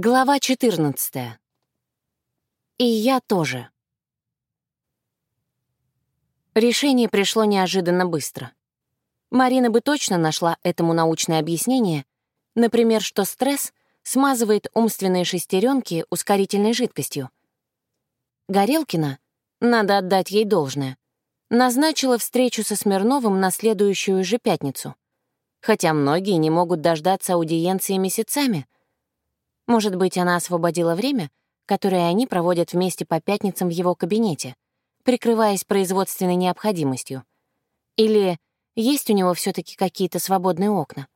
Глава 14. И я тоже. Решение пришло неожиданно быстро. Марина бы точно нашла этому научное объяснение, например, что стресс смазывает умственные шестеренки ускорительной жидкостью. Горелкина, надо отдать ей должное, назначила встречу со Смирновым на следующую же пятницу, хотя многие не могут дождаться аудиенции месяцами — может быть, она освободила время, которое они проводят вместе по пятницам в его кабинете, прикрываясь производственной необходимостью. Или есть у него все таки какие-то свободные окна?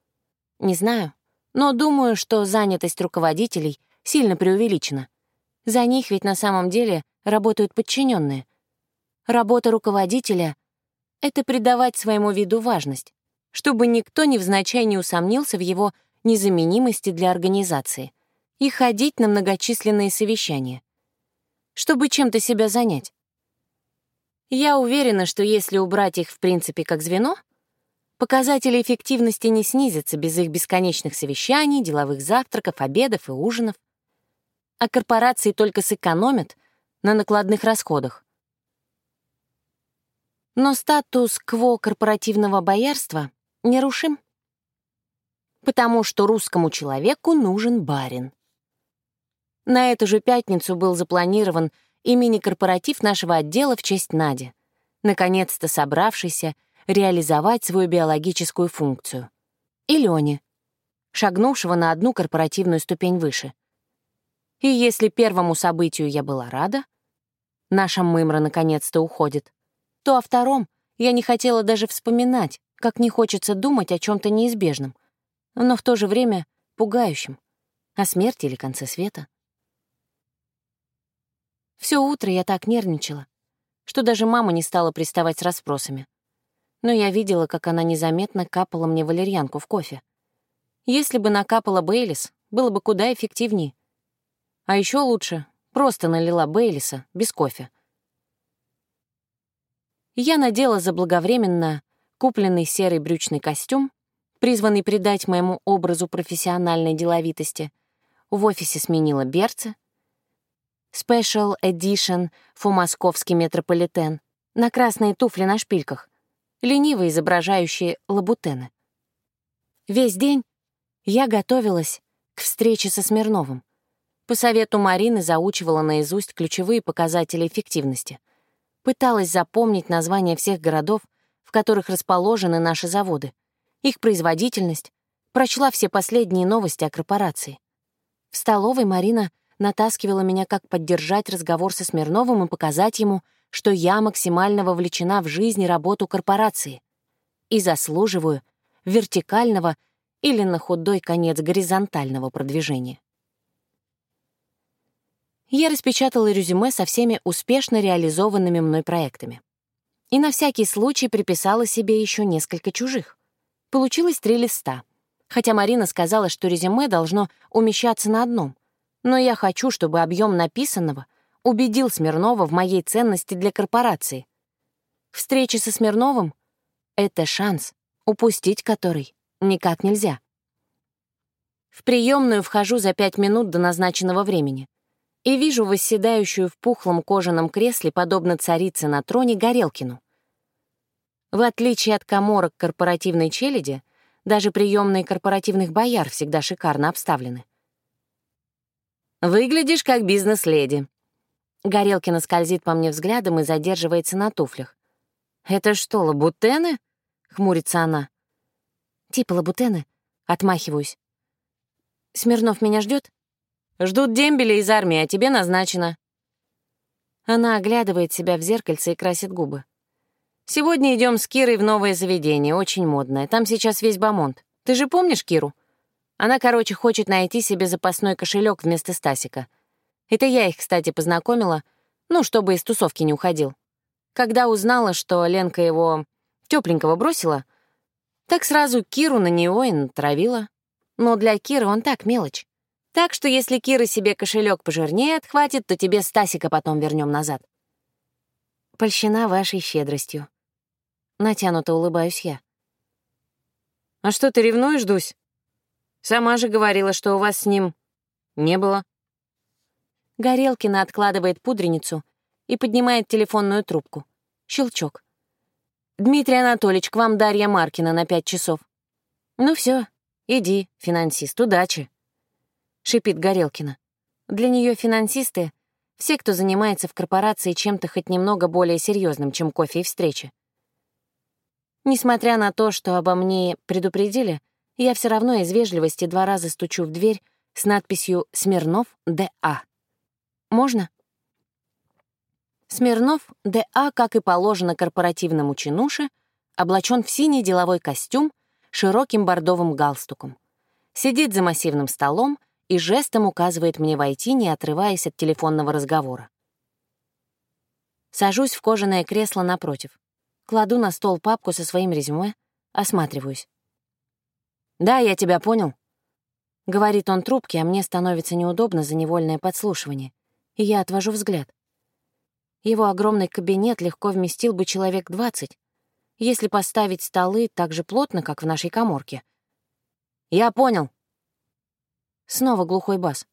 Не знаю, но думаю, что занятость руководителей сильно преувеличена. За них ведь на самом деле работают подчиненные. Работа руководителя — это придавать своему виду важность, чтобы никто невзначай не усомнился в его незаменимости для организации — и ходить на многочисленные совещания, чтобы чем-то себя занять. Я уверена, что если убрать их в принципе как звено, показатели эффективности не снизятся без их бесконечных совещаний, деловых завтраков, обедов и ужинов. А корпорации только сэкономят на накладных расходах. Но статус-кво корпоративного боярства нерушим, потому что русскому человеку нужен барин. На эту же пятницу был запланирован и мини-корпоратив нашего отдела в честь Нади, наконец-то собравшийся реализовать свою биологическую функцию. И Лёни, шагнувшего на одну корпоративную ступень выше. И если первому событию я была рада, наша мымра наконец-то уходит, то о втором я не хотела даже вспоминать, как не хочется думать о чем то неизбежном, но в то же время пугающем, о смерти или конце света. Все утро я так нервничала, что даже мама не стала приставать с расспросами. Но я видела, как она незаметно капала мне валерьянку в кофе. Если бы накапала Бейлис, было бы куда эффективнее. А еще лучше просто налила Бейлиса без кофе. Я надела заблаговременно купленный серый брючный костюм, призванный придать моему образу профессиональной деловитости. В офисе сменила берцы, Special Edition фу московский метрополитен на красные туфли на шпильках, лениво изображающие лабутены. Весь день я готовилась к встрече со Смирновым. По совету Марины заучивала наизусть ключевые показатели эффективности. Пыталась запомнить названия всех городов, в которых расположены наши заводы, их производительность, прочла все последние новости о корпорации. В столовой Марина натаскивала меня, как поддержать разговор со Смирновым и показать ему, что я максимально вовлечена в жизнь и работу корпорации и заслуживаю вертикального или на худой конец горизонтального продвижения. Я распечатала резюме со всеми успешно реализованными мной проектами. И на всякий случай приписала себе еще несколько чужих. Получилось три листа, хотя Марина сказала, что резюме должно умещаться на одном, но я хочу, чтобы объем написанного убедил Смирнова в моей ценности для корпорации. Встреча со Смирновым — это шанс, упустить который никак нельзя. В приемную вхожу за пять минут до назначенного времени и вижу восседающую в пухлом кожаном кресле, подобно царице на троне, Горелкину. В отличие от коморок корпоративной челяди, даже приемные корпоративных бояр всегда шикарно обставлены. «Выглядишь как бизнес-леди». Горелкина скользит по мне взглядом и задерживается на туфлях. «Это что, лабутены?» — хмурится она. «Типа лабутены?» — отмахиваюсь. «Смирнов меня ждет? «Ждут дембеля из армии, а тебе назначено». Она оглядывает себя в зеркальце и красит губы. «Сегодня идем с Кирой в новое заведение, очень модное. Там сейчас весь бомонд. Ты же помнишь Киру?» Она, короче, хочет найти себе запасной кошелек вместо Стасика. Это я их, кстати, познакомила, ну, чтобы из тусовки не уходил. Когда узнала, что Ленка его тепленького бросила, так сразу Киру на него и натравила. Но для Киры он так мелочь. Так что если Кира себе кошелек пожирнее отхватит, то тебе Стасика потом вернем назад. Польщена вашей щедростью. Натянуто улыбаюсь я. «А что, ты ревнуешь, Дусь?» Сама же говорила, что у вас с ним Не было. Горелкина откладывает пудреницу и поднимает телефонную трубку. Щелчок. «Дмитрий Анатольевич, к вам Дарья Маркина на пять часов». «Ну все, иди, финансист, удачи», — шипит Горелкина. Для нее финансисты — все, кто занимается в корпорации чем-то хоть немного более серьезным, чем кофе и встречи. Несмотря на то, что обо мне предупредили, я все равно из вежливости два раза стучу в дверь с надписью «Смирнов Д.А». «Можно?» Смирнов Д.А., как и положено корпоративному чинуше, облачен в синий деловой костюм широким бордовым галстуком. Сидит за массивным столом и жестом указывает мне войти, не отрываясь от телефонного разговора. Сажусь в кожаное кресло напротив. Кладу на стол папку со своим резюме, осматриваюсь. «Да, я тебя понял», — говорит он трубке, а мне становится неудобно за невольное подслушивание, и я отвожу взгляд. Его огромный кабинет легко вместил бы человек двадцать, если поставить столы так же плотно, как в нашей коморке. «Я понял». Снова глухой бас.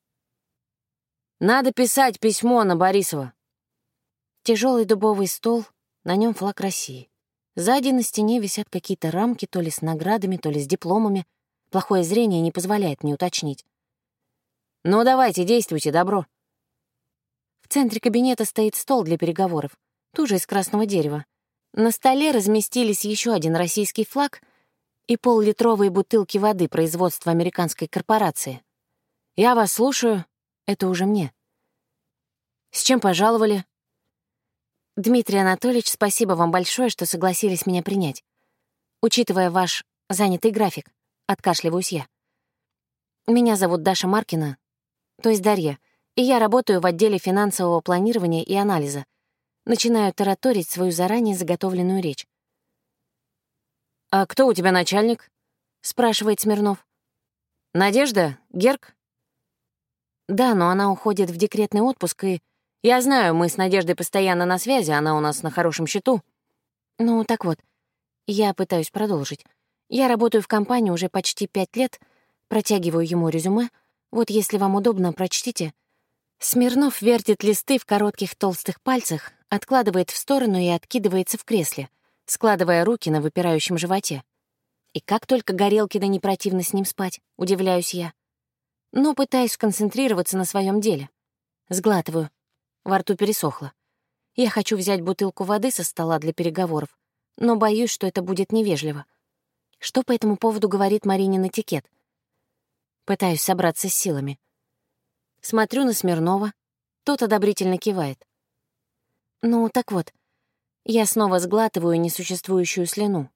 «Надо писать письмо на Борисова». Тяжелый дубовый стол, на нем флаг России. Сзади на стене висят какие-то рамки то ли с наградами, то ли с дипломами. Плохое зрение не позволяет мне уточнить. «Ну, давайте, действуйте, добро». В центре кабинета стоит стол для переговоров, тоже из красного дерева. На столе разместились еще один российский флаг и поллитровые бутылки воды производства американской корпорации. «Я вас слушаю. Это уже мне». «С чем пожаловали?» «Дмитрий Анатольевич, спасибо вам большое, что согласились меня принять. Учитывая ваш занятый график, откашливаюсь я. Меня зовут Даша Маркина, то есть Дарья, и я работаю в отделе финансового планирования и анализа. Начинаю тараторить свою заранее заготовленную речь. «А кто у тебя начальник?» — спрашивает Смирнов. «Надежда? Герк?» «Да, но она уходит в декретный отпуск, и...» «Я знаю, мы с Надеждой постоянно на связи, она у нас на хорошем счету». «Ну, так вот, я пытаюсь продолжить. Я работаю в компании уже почти пять лет, протягиваю ему резюме. Вот если вам удобно, прочтите». Смирнов вертит листы в коротких толстых пальцах, откладывает в сторону и откидывается в кресле, складывая руки на выпирающем животе. И как только Горелкина не противно с ним спать, удивляюсь я. Но пытаюсь сконцентрироваться на своем деле. Сглатываю. Во рту пересохло. Я хочу взять бутылку воды со стола для переговоров, но боюсь, что это будет невежливо. Что по этому поводу говорит Маринин этикет? Пытаюсь собраться с силами. Смотрю на Смирнова. Тот одобрительно кивает. Ну, так вот, я снова сглатываю несуществующую слюну.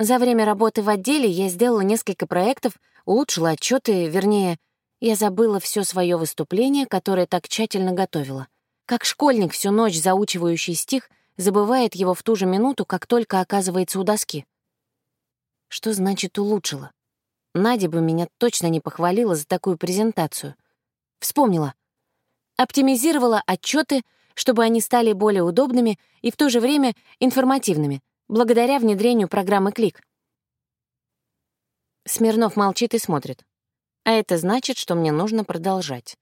За время работы в отделе я сделала несколько проектов, улучшила отчеты, вернее, я забыла все свое выступление, которое так тщательно готовила. Как школьник, всю ночь заучивающий стих, забывает его в ту же минуту, как только оказывается у доски. Что значит улучшила? Надя бы меня точно не похвалила за такую презентацию. Вспомнила. Оптимизировала отчеты, чтобы они стали более удобными и в то же время информативными, благодаря внедрению программы «Клик». Смирнов молчит и смотрит. А это значит, что мне нужно продолжать.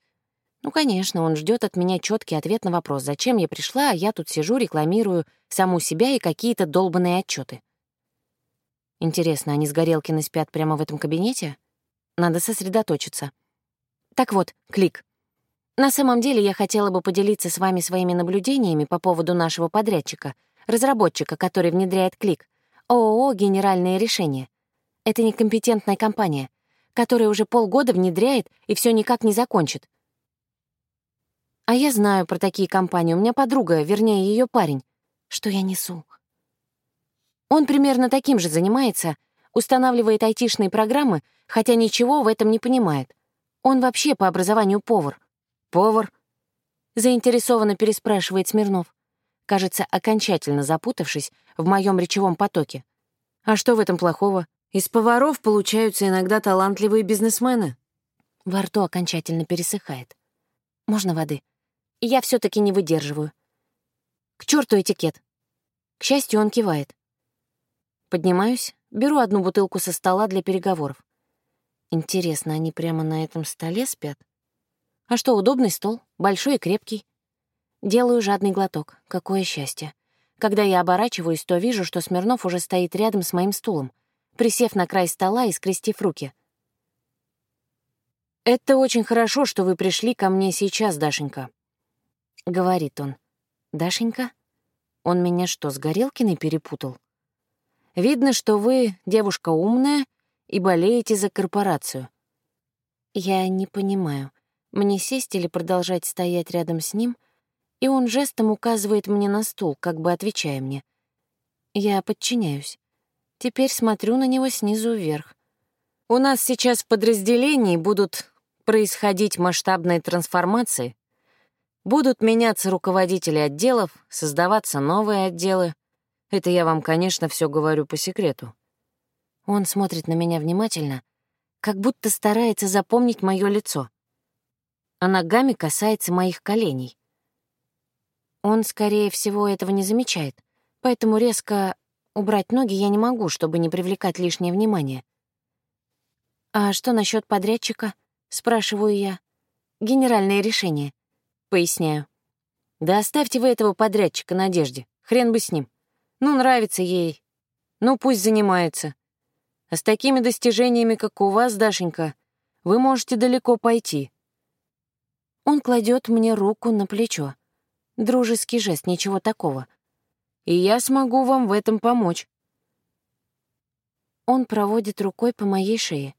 Ну, конечно, он ждет от меня четкий ответ на вопрос, зачем я пришла, а я тут сижу, рекламирую саму себя и какие-то долбанные отчеты. Интересно, они с Горелкиной спят прямо в этом кабинете? Надо сосредоточиться. Так вот, клик. На самом деле я хотела бы поделиться с вами своими наблюдениями по поводу нашего подрядчика, разработчика, который внедряет клик, ООО «Генеральные решения». Это некомпетентная компания, которая уже полгода внедряет и все никак не закончит. А я знаю про такие компании, у меня подруга, вернее, ее парень. Что я несу? Он примерно таким же занимается, устанавливает айтишные программы, хотя ничего в этом не понимает. Он вообще по образованию повар. «Повар?» — заинтересованно переспрашивает Смирнов, кажется, окончательно запутавшись в моем речевом потоке. «А что в этом плохого? Из поваров получаются иногда талантливые бизнесмены». Во рту окончательно пересыхает. «Можно воды?» Я все таки не выдерживаю. К черту этикет. К счастью, он кивает. Поднимаюсь, беру одну бутылку со стола для переговоров. Интересно, они прямо на этом столе спят? А что, удобный стол, большой и крепкий. Делаю жадный глоток. Какое счастье. Когда я оборачиваюсь, то вижу, что Смирнов уже стоит рядом с моим стулом, присев на край стола и скрестив руки. «Это очень хорошо, что вы пришли ко мне сейчас, Дашенька», — говорит он. «Дашенька? Он меня что, с Горелкиной перепутал? Видно, что вы девушка умная и болеете за корпорацию». Я не понимаю, мне сесть или продолжать стоять рядом с ним, и он жестом указывает мне на стул, как бы отвечая мне. Я подчиняюсь. Теперь смотрю на него снизу вверх. У нас сейчас в подразделении будут происходить масштабные трансформации, будут меняться руководители отделов, создаваться новые отделы. Это я вам, конечно, все говорю по секрету. Он смотрит на меня внимательно, как будто старается запомнить мое лицо, а ногами касается моих коленей. Он, скорее всего, этого не замечает, поэтому резко убрать ноги я не могу, чтобы не привлекать лишнее внимание. «А что насчет подрядчика?» — спрашиваю я. «Генеральное решение», — поясняю. «Да оставьте вы этого подрядчика Надежде, хрен бы с ним. Ну, нравится ей. Ну, пусть занимается. А с такими достижениями, как у вас, Дашенька, вы можете далеко пойти». Он кладет мне руку на плечо. Дружеский жест, ничего такого. И я смогу вам в этом помочь. Он проводит рукой по моей шее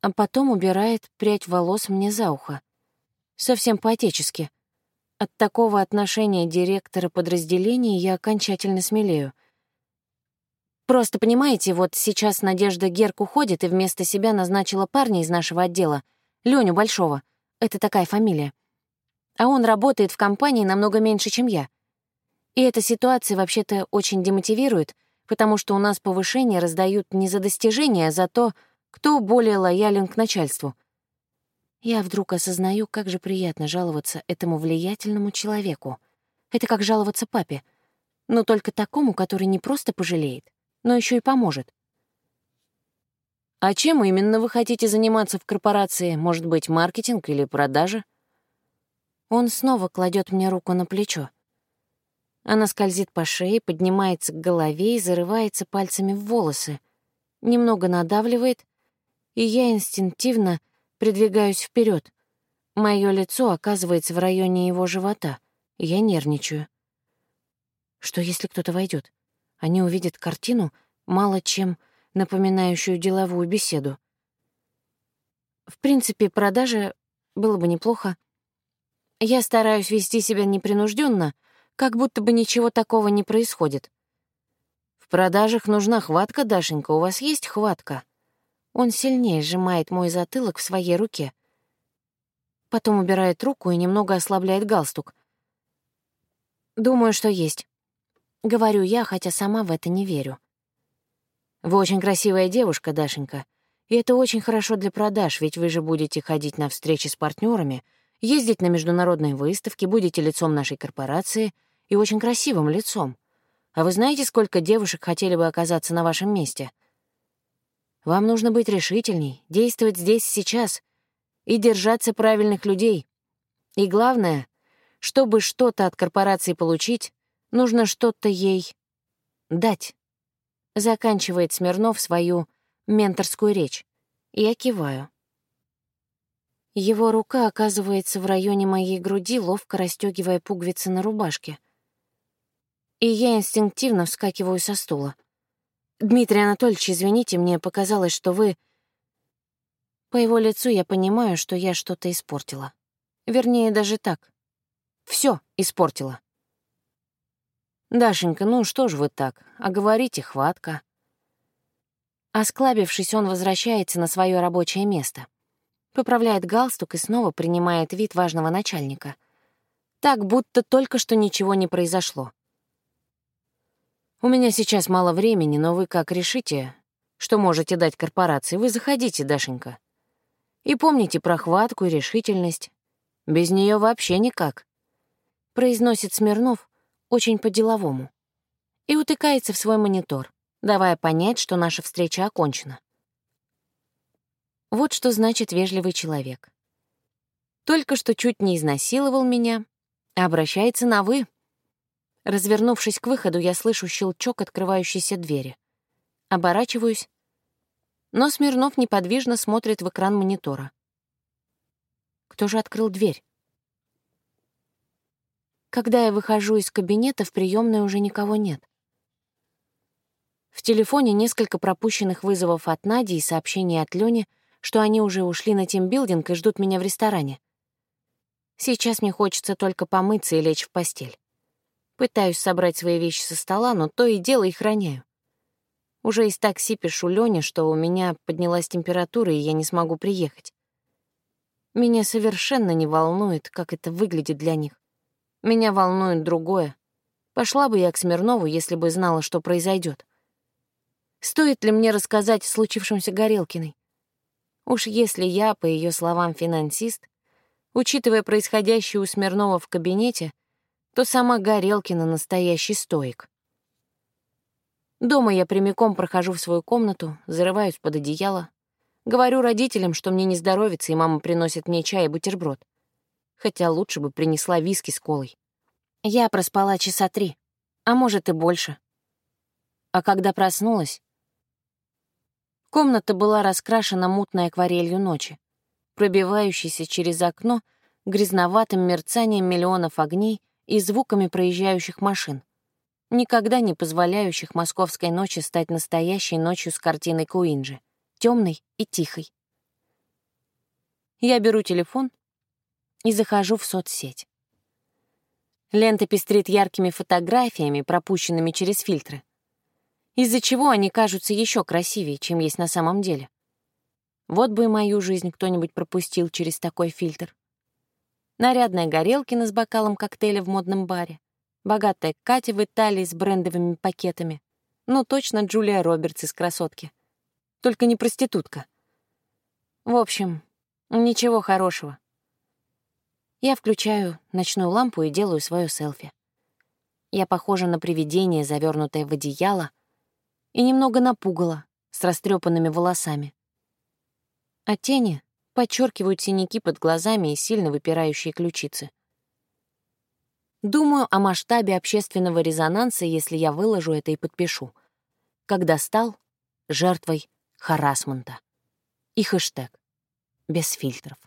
а потом убирает прядь волос мне за ухо. Совсем по-отечески. От такого отношения директора подразделения я окончательно смелею. Просто понимаете, вот сейчас Надежда Герк уходит и вместо себя назначила парня из нашего отдела, Лёню Большого. Это такая фамилия. А он работает в компании намного меньше, чем я. И эта ситуация вообще-то очень демотивирует, потому что у нас повышение раздают не за достижения, а за то, кто более лоялен к начальству? Я вдруг осознаю, как же приятно жаловаться этому влиятельному человеку. Это как жаловаться папе, но только такому, который не просто пожалеет, но еще и поможет. А чем именно вы хотите заниматься в корпорации? Может быть, маркетинг или продажа? Он снова кладет мне руку на плечо. Она скользит по шее, поднимается к голове и зарывается пальцами в волосы, немного надавливает, и я инстинктивно придвигаюсь вперед. Мое лицо оказывается в районе его живота, я нервничаю. Что если кто-то войдет? Они увидят картину, мало чем напоминающую деловую беседу. В принципе, продажа было бы неплохо. Я стараюсь вести себя непринужденно, как будто бы ничего такого не происходит. В продажах нужна хватка, Дашенька, у вас есть хватка? Он сильнее сжимает мой затылок в своей руке. Потом убирает руку и немного ослабляет галстук. «Думаю, что есть». Говорю я, хотя сама в это не верю. «Вы очень красивая девушка, Дашенька. И это очень хорошо для продаж, ведь вы же будете ходить на встречи с партнерами, ездить на международные выставки, будете лицом нашей корпорации и очень красивым лицом. А вы знаете, сколько девушек хотели бы оказаться на вашем месте?» Вам нужно быть решительней, действовать здесь сейчас и держаться правильных людей. И главное, чтобы что-то от корпорации получить, нужно что-то ей дать. Заканчивает Смирнов свою менторскую речь. Я киваю. Его рука оказывается в районе моей груди, ловко расстегивая пуговицы на рубашке. И я инстинктивно вскакиваю со стула. «Дмитрий Анатольевич, извините, мне показалось, что вы...» По его лицу я понимаю, что я что-то испортила. Вернее, даже так. Все испортила. «Дашенька, ну что ж вы так? А говорите, хватка». Осклабившись, он возвращается на свое рабочее место. Поправляет галстук и снова принимает вид важного начальника. Так, будто только что ничего не произошло. У меня сейчас мало времени, но вы как решите, что можете дать корпорации, вы заходите, Дашенька. И помните про хватку и решительность. Без нее вообще никак. Произносит Смирнов очень по-деловому. И утыкается в свой монитор, давая понять, что наша встреча окончена. Вот что значит вежливый человек. Только что чуть не изнасиловал меня, а обращается на «вы». Развернувшись к выходу, я слышу щелчок открывающейся двери. Оборачиваюсь, но Смирнов неподвижно смотрит в экран монитора. Кто же открыл дверь? Когда я выхожу из кабинета, в приемной уже никого нет. В телефоне несколько пропущенных вызовов от Нади и сообщений от Лёни, что они уже ушли на тимбилдинг и ждут меня в ресторане. Сейчас мне хочется только помыться и лечь в постель. Пытаюсь собрать свои вещи со стола, но то и дело их роняю. Уже из такси пишу Лёне, что у меня поднялась температура, и я не смогу приехать. Меня совершенно не волнует, как это выглядит для них. Меня волнует другое. Пошла бы я к Смирнову, если бы знала, что произойдет. Стоит ли мне рассказать о случившемся Горелкиной? Уж если я, по ее словам, финансист, учитывая происходящее у Смирнова в кабинете, то сама Горелкина — настоящий стоик. Дома я прямиком прохожу в свою комнату, зарываюсь под одеяло, говорю родителям, что мне не здоровится, и мама приносит мне чай и бутерброд. Хотя лучше бы принесла виски с колой. Я проспала часа три, а может и больше. А когда проснулась, Комната была раскрашена мутной акварелью ночи, пробивающейся через окно грязноватым мерцанием миллионов огней и звуками проезжающих машин, никогда не позволяющих московской ночи стать настоящей ночью с картиной Куинджи, темной и тихой. Я беру телефон и захожу в соцсеть. Лента пестрит яркими фотографиями, пропущенными через фильтры из-за чего они кажутся еще красивее, чем есть на самом деле. Вот бы и мою жизнь кто-нибудь пропустил через такой фильтр. Нарядная Горелкина с бокалом коктейля в модном баре, богатая Катя в Италии с брендовыми пакетами, ну точно Джулия Робертс из «Красотки». Только не проститутка. В общем, ничего хорошего. Я включаю ночную лампу и делаю свое селфи. Я похожа на привидение, завернутое в одеяло, и немного напугала, с растрепанными волосами. А тени подчеркивают синяки под глазами и сильно выпирающие ключицы. Думаю о масштабе общественного резонанса, если я выложу это и подпишу. Когда стал жертвой харасмента. И хэштег «Без фильтров».